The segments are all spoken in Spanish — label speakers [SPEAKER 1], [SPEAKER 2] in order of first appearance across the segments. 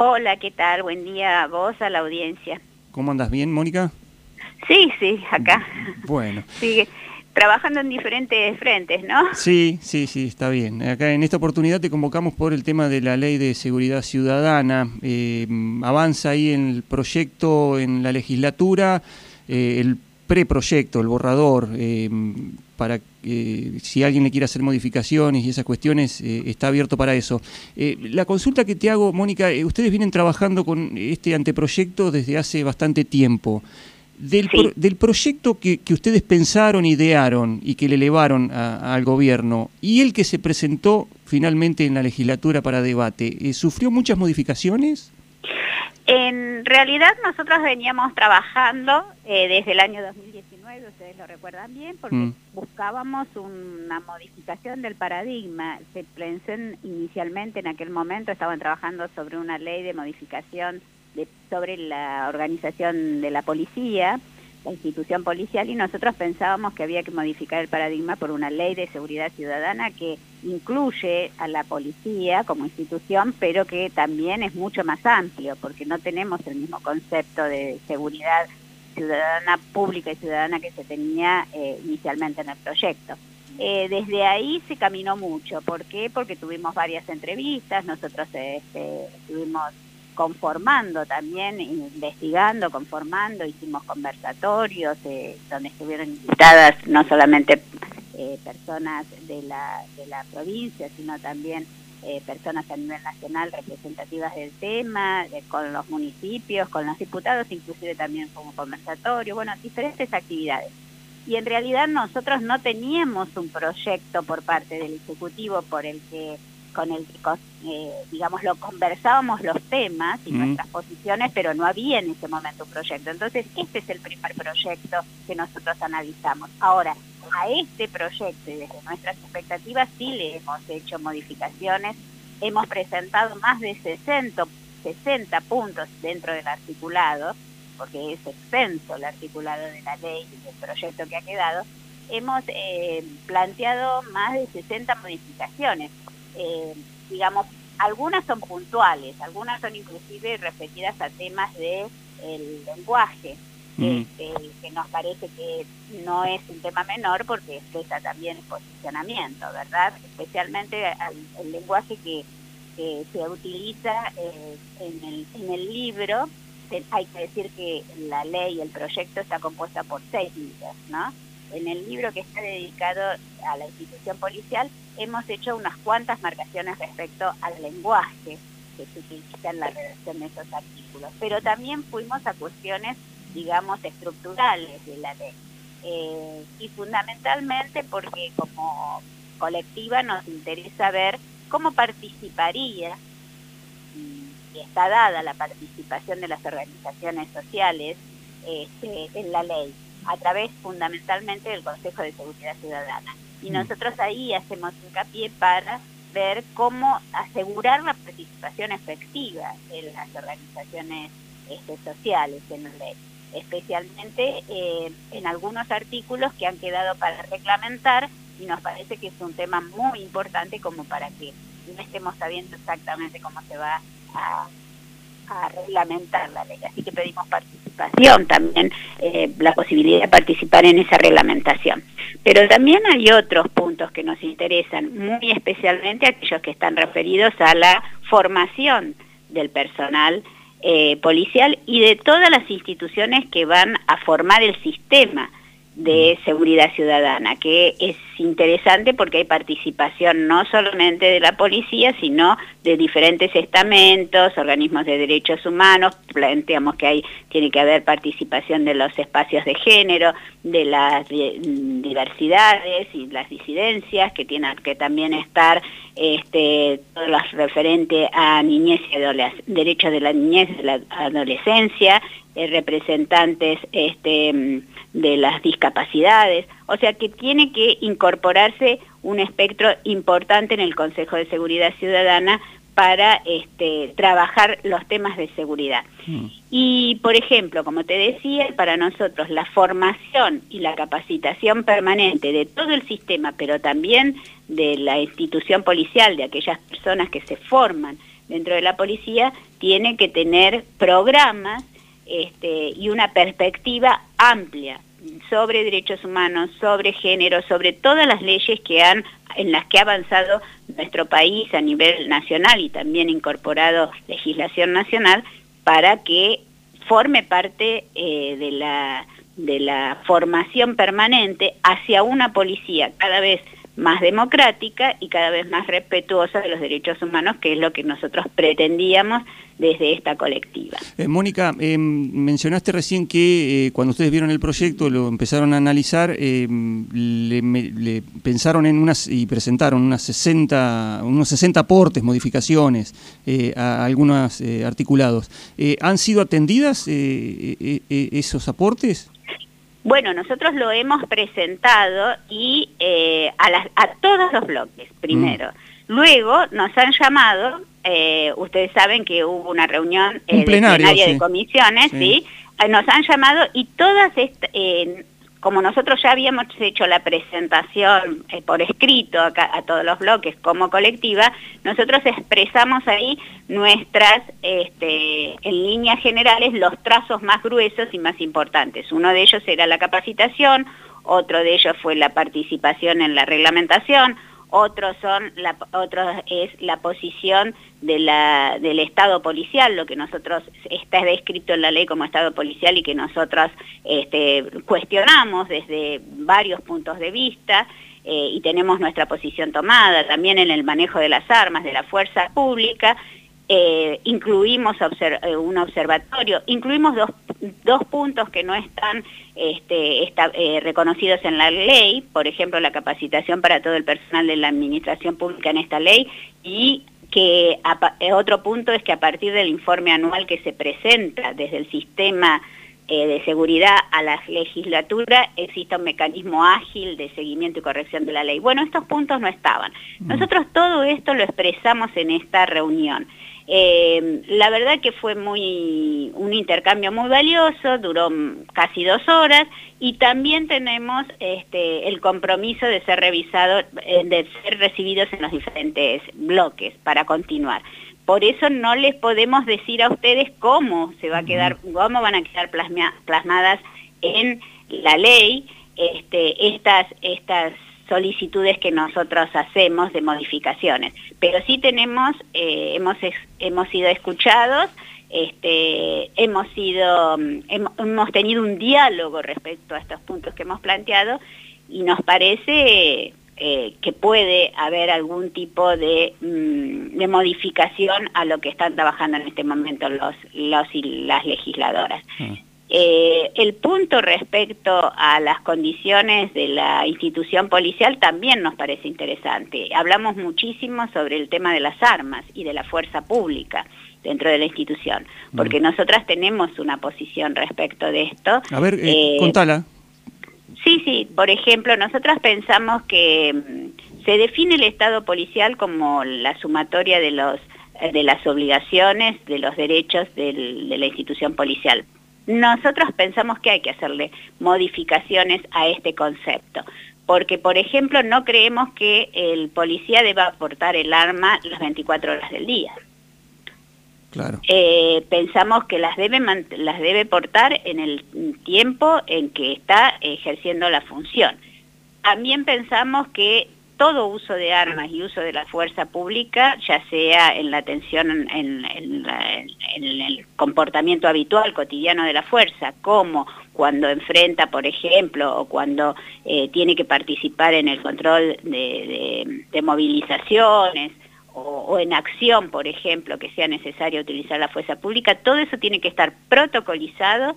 [SPEAKER 1] Hola, ¿qué tal? Buen día a vos, a la audiencia.
[SPEAKER 2] ¿Cómo andas? ¿Bien, Mónica?
[SPEAKER 1] Sí, sí, acá.
[SPEAKER 2] Bueno.
[SPEAKER 1] Sigue trabajando en diferentes frentes, ¿no?
[SPEAKER 2] Sí, sí, sí, está bien. Acá en esta oportunidad te convocamos por el tema de la Ley de Seguridad Ciudadana. Eh, avanza ahí en el proyecto en la legislatura, eh, el preproyecto, el borrador, eh, para que si alguien le quiere hacer modificaciones y esas cuestiones, está abierto para eso. la consulta que te hago, Mónica, ustedes vienen trabajando con este anteproyecto desde hace bastante tiempo. Del, del proyecto que, que, ustedes pensaron, idearon y que le elevaron al gobierno y el que se presentó finalmente en la legislatura para debate, eh, ¿sufrió muchas modificaciones?
[SPEAKER 1] En realidad nosotros veníamos trabajando eh, desde el año 2019, ustedes lo recuerdan bien, porque mm. buscábamos una modificación del paradigma. Se pensó inicialmente en aquel momento, estaban trabajando sobre una ley de modificación sobre la organización de la policía, la institución policial, y nosotros pensábamos que había que modificar el paradigma por una ley de seguridad ciudadana que incluye a la policía como institución, pero que también es mucho más amplio, porque no tenemos el mismo concepto de seguridad ciudadana pública y ciudadana que se tenía eh, inicialmente en el proyecto. Eh, desde ahí se caminó mucho. ¿Por qué? Porque tuvimos varias entrevistas, nosotros este, estuvimos conformando también, investigando, conformando, hicimos conversatorios eh, donde estuvieron invitadas no solamente eh, personas de la, de la provincia, sino también eh, personas a nivel nacional representativas del tema, con los municipios, con los diputados, inclusive también como conversatorio, bueno, diferentes actividades. Y en realidad nosotros no teníamos un proyecto por parte del Ejecutivo por el que con el que, eh, digamos, lo conversábamos los temas y nuestras posiciones, pero no había en ese momento un proyecto. Entonces, este es el primer proyecto que nosotros analizamos. Ahora, a este proyecto y desde nuestras expectativas sí le hemos hecho modificaciones, hemos presentado más de 60, 60 puntos dentro del articulado, porque es extenso el articulado de la ley y del proyecto que ha quedado, hemos eh, planteado más de 60 modificaciones eh, digamos, algunas son puntuales, algunas son inclusive referidas a temas de el lenguaje, este, que nos parece que no es un tema menor porque expresa también el posicionamiento, ¿verdad? Especialmente el lenguaje que, se utiliza eh, en, el, en el libro, hay que decir que la ley, el proyecto está compuesta por seis libros, ¿no? En el libro que está dedicado a la institución policial hemos hecho unas cuantas marcaciones respecto al lenguaje que se utiliza en la redacción de esos artículos, pero también fuimos a cuestiones, digamos, estructurales de la ley. Eh, y fundamentalmente porque como colectiva nos interesa ver cómo participaría, y está dada la participación de las organizaciones sociales este, en la ley, a través fundamentalmente del Consejo de Seguridad Ciudadana. Y mm. nosotros ahí hacemos hincapié para ver cómo asegurar la participación efectiva de las organizaciones este, sociales en la ley, especialmente eh, en algunos artículos que han quedado para reglamentar y nos parece que es un tema muy importante como para que no estemos sabiendo exactamente cómo se va a, a reglamentar la ley. Así que pedimos participación también, eh, la posibilidad de participar en esa reglamentación. Pero también hay otros puntos que nos interesan, muy especialmente aquellos que están referidos a la formación del personal eh, policial y de todas las instituciones que van a formar el sistema de seguridad ciudadana, que es interesante porque hay participación no solamente de la policía, sino de diferentes estamentos, organismos de derechos humanos, planteamos que hay, tiene que haber participación de los espacios de género, de las diversidades y las disidencias, que tienen que también estar este, todo lo referente a niñez y derechos de la niñez y la adolescencia, eh, representantes este, de las discapacidades, o sea que tiene que incorporarse un espectro importante en el Consejo de Seguridad Ciudadana para este, trabajar los temas de seguridad. Mm. Y, por ejemplo, como te decía, para nosotros la formación y la capacitación permanente de todo el sistema, pero también de la institución policial, de aquellas personas que se forman dentro de la policía tiene que tener programas este, y una perspectiva amplia sobre derechos humanos, sobre género, sobre todas las leyes que han, en las que ha avanzado nuestro país a nivel nacional y también incorporado legislación nacional para que forme parte eh, de, la, de la formación permanente hacia una policía cada vez más democrática y cada vez más respetuosa de los derechos humanos, que es lo que nosotros pretendíamos desde esta colectiva.
[SPEAKER 2] Eh, Mónica, eh, mencionaste recién que eh, cuando ustedes vieron el proyecto, lo empezaron a analizar, le, pensaron en unas y presentaron unas 60, unos 60 aportes, modificaciones a algunos articulados. ¿Han sido atendidas esos aportes?
[SPEAKER 1] Bueno, nosotros lo hemos presentado y eh, a, todos los bloques, primero. Mm. Luego nos han llamado, eh, ustedes saben que hubo una reunión
[SPEAKER 2] eh,
[SPEAKER 1] de, de comisiones, ¿sí? Nos han llamado y todas estas como nosotros ya habíamos hecho la presentación eh, por escrito a, todos los bloques como colectiva, nosotros expresamos ahí nuestras, este, en líneas generales, los trazos más gruesos y más importantes. Uno de ellos era la capacitación, otro de ellos fue la participación en la reglamentación, otros son la, es la posición del Estado policial, lo que nosotros está descrito en la ley como Estado policial y que nosotros este, cuestionamos desde varios puntos de vista eh, y tenemos nuestra posición tomada también en el manejo de las armas, de la fuerza pública eh, incluimos eh, un observatorio, incluimos dos, dos, puntos que no están este, eh, reconocidos en la ley, por ejemplo la capacitación para todo el personal de la administración pública en esta ley y que otro punto es que a partir del informe anual que se presenta desde el sistema de seguridad a la legislatura exista un mecanismo ágil de seguimiento y corrección de la ley. Bueno, estos puntos no estaban. Mm. Nosotros todo esto lo expresamos en esta reunión. Eh, la verdad que fue muy un intercambio muy valioso, duró casi dos horas y también tenemos este, el compromiso de ser revisados, eh, de ser recibidos en los diferentes bloques para continuar. Por eso no les podemos decir a ustedes cómo se va a quedar, cómo van a quedar plasmadas en la ley este, estas, estas solicitudes que nosotros hacemos de modificaciones. Pero sí tenemos, eh, hemos, hemos sido escuchados, este, hemos, sido, mm, hemos, tenido un diálogo respecto a estos puntos que hemos planteado y nos parece eh, que puede haber algún tipo de, mm, de, modificación a lo que están trabajando en este momento los, los y las legisladoras. Ah. Eh, el punto respecto a las condiciones de la institución policial también nos parece interesante. Hablamos muchísimo sobre el tema de las armas y de la fuerza pública dentro de la institución, porque nosotras tenemos una posición respecto de esto.
[SPEAKER 2] A ver, eh, eh, contala.
[SPEAKER 1] Sí, sí, por ejemplo, nosotras pensamos que mm, se define el Estado policial como la sumatoria de los de las obligaciones, de los derechos de la institución policial. Nosotros pensamos que hay que hacerle modificaciones a este concepto, porque por ejemplo no creemos que el policía deba aportar el arma las 24 horas del día.
[SPEAKER 2] Claro.
[SPEAKER 1] Eh, pensamos que las debe, las debe portar en el tiempo en que está ejerciendo la función. También pensamos que todo uso de armas y uso de la fuerza pública, ya sea en la atención, en, el comportamiento habitual, cotidiano de la fuerza, como cuando enfrenta, por ejemplo, o cuando eh, tiene que participar en el control de, movilizaciones, o, o, en acción, por ejemplo, que sea necesario utilizar la fuerza pública, todo eso tiene que estar protocolizado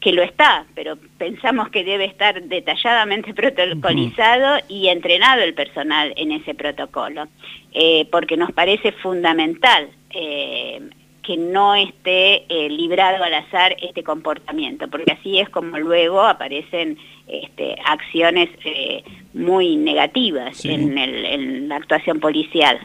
[SPEAKER 1] que lo está, pero pensamos que debe estar detalladamente protocolizado y entrenado el personal en ese protocolo, eh, porque nos parece fundamental eh, que no esté eh, librado al azar este comportamiento, porque así es como luego aparecen este, acciones muy negativas en la actuación policial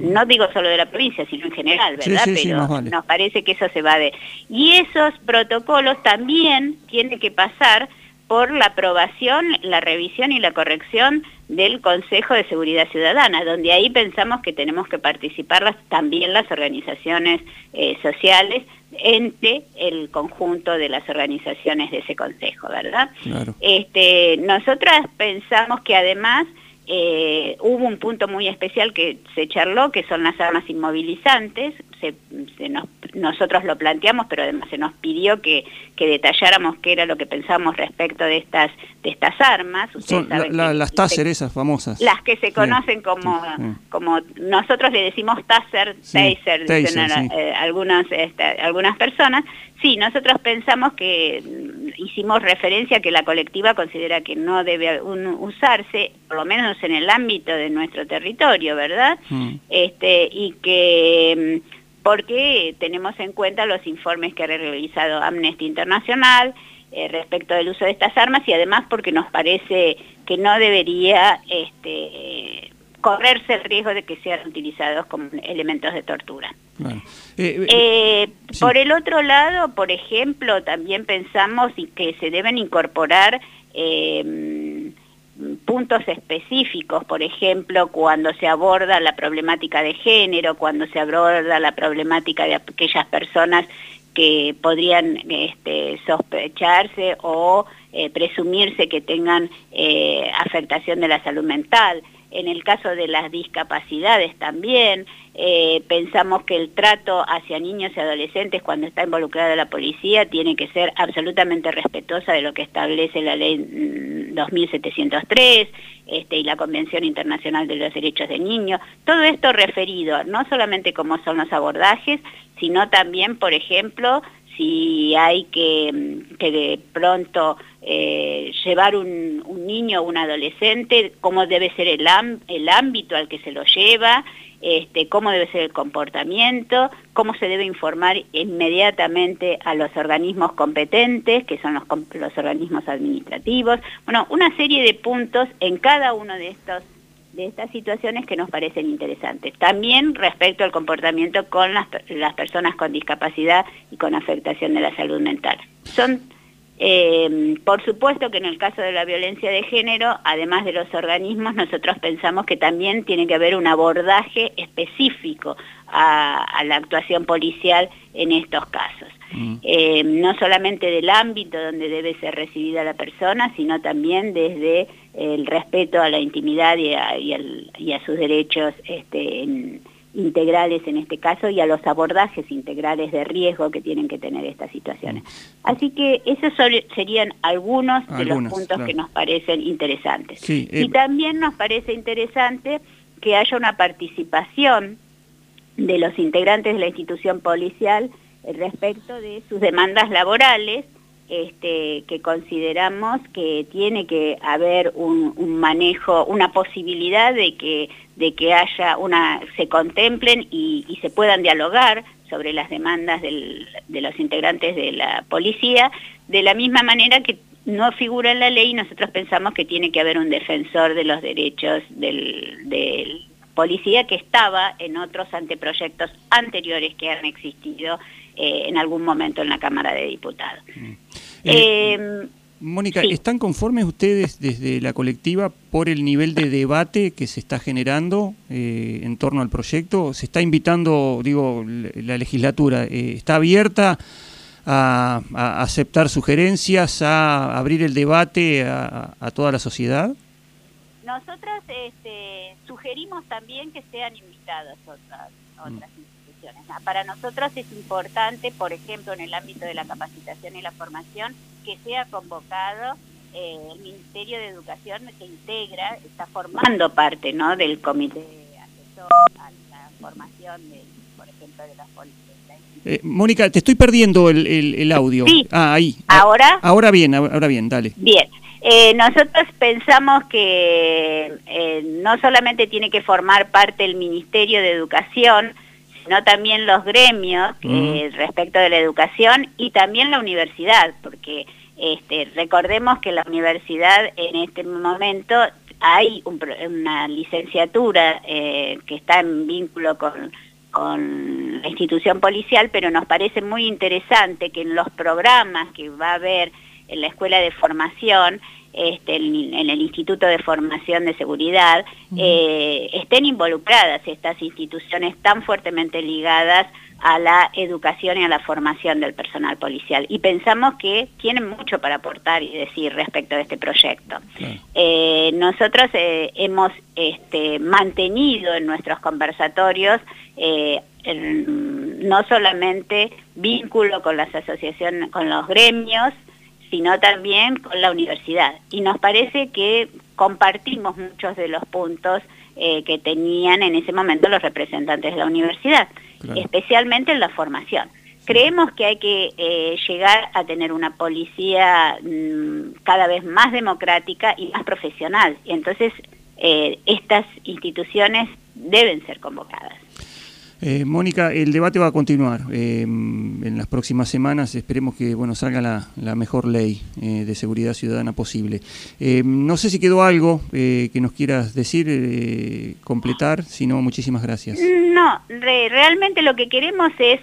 [SPEAKER 1] no digo solo de la provincia, sino en general, ¿verdad? Pero nos parece que eso se va de... Y esos protocolos también tienen que pasar por la aprobación, la revisión y la corrección del Consejo de Seguridad Ciudadana, donde ahí pensamos que tenemos que participar también las organizaciones eh, sociales entre el conjunto de las organizaciones de ese consejo, ¿verdad? Este, nosotras pensamos que además eh, hubo un punto muy especial que se charló, que son las armas inmovilizantes. nosotros lo planteamos, pero además se nos pidió que, detalláramos qué era lo que pensábamos respecto de estas, de estas armas.
[SPEAKER 2] son las Taser esas famosas.
[SPEAKER 1] Las que se conocen como, como nosotros le decimos Taser, Taser, dicen eh, algunas, este, algunas personas. Sí, nosotros pensamos que mm, hicimos referencia que la colectiva considera que no debe usarse, por lo menos en el ámbito de nuestro territorio, ¿verdad? Mm. Este, y que mm, porque tenemos en cuenta los informes que ha realizado Amnesty Internacional eh, respecto del uso de estas armas y además porque nos parece que no debería este, correrse el riesgo de que sean utilizados como elementos de tortura. Eh, eh, por el otro lado, por ejemplo, también pensamos que se deben incorporar em, puntos específicos, por ejemplo, cuando se aborda la problemática de género, cuando se aborda la problemática de aquellas personas que podrían este, sospecharse o eh, presumirse que tengan afectación de la salud mental en el caso de las discapacidades también, eh, pensamos que el trato hacia niños y adolescentes cuando está involucrada la policía tiene que ser absolutamente respetuosa de lo que establece la ley 2703 mm, este, y la Convención Internacional de los Derechos del Niño. Todo esto referido no solamente como son los abordajes, sino también, por ejemplo, si hay que, mm, que de pronto eh, llevar un, niño o un adolescente, cómo debe ser el, el ámbito al que se lo lleva, este, cómo debe ser el comportamiento, cómo se debe informar inmediatamente a los organismos competentes, que son los, los organismos administrativos. Bueno, una serie de puntos en cada uno de estos de estas situaciones que nos parecen interesantes. También respecto al comportamiento con las, las personas con discapacidad y con afectación de la salud mental. Son eh, por supuesto que en el caso de la violencia de género, además de los organismos, nosotros pensamos que también tiene que haber un abordaje específico a, la actuación policial en estos casos. Mm. Eh, no solamente del ámbito donde debe ser recibida la persona, sino también desde el respeto a la intimidad y a, sus derechos este, en, integrales en este caso y a los abordajes integrales de riesgo que tienen que tener estas situaciones. Así que esos serían algunos de los puntos que nos parecen interesantes. Y eh, también nos parece interesante que haya una participación de los integrantes de la institución policial respecto de sus demandas laborales este, que consideramos que tiene que haber un, manejo, una posibilidad de que, de que haya una, se contemplen y, se puedan dialogar sobre las demandas de los integrantes de la policía, de la misma manera que no figura en la ley, nosotros pensamos que tiene que haber un defensor de los derechos del, del policía que estaba en otros anteproyectos anteriores que han existido eh, en algún momento en la Cámara de Diputados. Mm.
[SPEAKER 2] Eh, em, Mónica, ¿están conformes ustedes desde la colectiva por el nivel de debate que se está generando eh, en torno al proyecto? ¿Se está invitando, digo, la legislatura, está abierta a, aceptar sugerencias, a abrir el debate a, toda la sociedad?
[SPEAKER 1] Nosotras este, sugerimos también que sean invitadas otras, otras mm. Para nosotros es importante, por ejemplo, en el ámbito de la capacitación y la formación, que sea convocado eh, el Ministerio de Educación que integra, está formando parte ¿no? del comité asesor a la formación, de, por ejemplo, de las políticas.
[SPEAKER 2] Eh, Mónica, te estoy perdiendo el, el, audio.
[SPEAKER 1] Sí.
[SPEAKER 2] Ah, ahí.
[SPEAKER 1] ¿Ahora?
[SPEAKER 2] Ahora bien, ahora bien, dale.
[SPEAKER 1] Bien. Eh, nosotros pensamos que eh, no solamente tiene que formar parte el Ministerio de Educación, sino también los gremios respecto de la educación y también la universidad, porque este, recordemos que la universidad en este momento hay una licenciatura eh, que está en vínculo con, con la institución policial, pero nos parece muy interesante que en los programas que va a haber en la escuela de formación, este, en, el Instituto de Formación de Seguridad, eh, estén involucradas estas instituciones tan fuertemente ligadas a la educación y a la formación del personal policial. Y pensamos que tienen mucho para aportar y decir respecto de este proyecto. Eh, nosotros eh, hemos este, mantenido en nuestros conversatorios no solamente vínculo con las asociaciones, con los gremios, sino también con la universidad. Y nos parece que compartimos muchos de los puntos eh, que tenían en ese momento los representantes de la universidad, especialmente en la formación. Creemos que hay que eh, llegar a tener una policía mm, cada vez más democrática y más profesional. Y entonces eh, estas instituciones deben ser convocadas.
[SPEAKER 2] Eh, Mónica, el debate va a continuar eh, en las próximas semanas. Esperemos que bueno salga la, mejor ley eh, de seguridad ciudadana posible. no sé si quedó algo que nos quieras decir, completar, si no, muchísimas gracias.
[SPEAKER 1] No, realmente lo que queremos es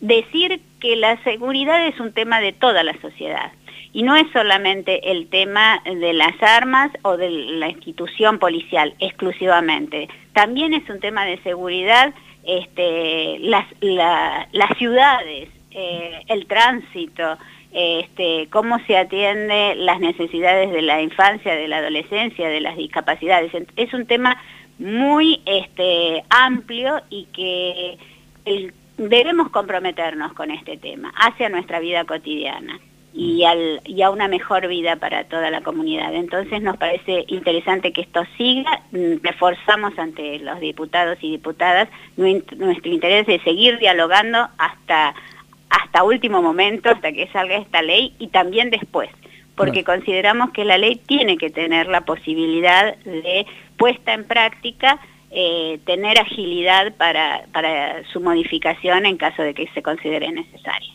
[SPEAKER 1] decir que la seguridad es un tema de toda la sociedad. Y no es solamente el tema de las armas o de la institución policial exclusivamente. También es un tema de seguridad este, las, las ciudades, eh, el tránsito, este, cómo se atiende las necesidades de la infancia, de la adolescencia, de las discapacidades. Es un tema muy este, amplio y que debemos comprometernos con este tema hacia nuestra vida cotidiana y, al, y a una mejor vida para toda la comunidad. Entonces nos parece interesante que esto siga, mm, reforzamos ante los diputados y diputadas nuestro interés de seguir dialogando hasta, hasta último momento, hasta que salga esta ley y también después, porque consideramos que la ley tiene que tener la posibilidad de puesta en práctica eh, tener agilidad para, para su modificación en caso de que se considere necesario.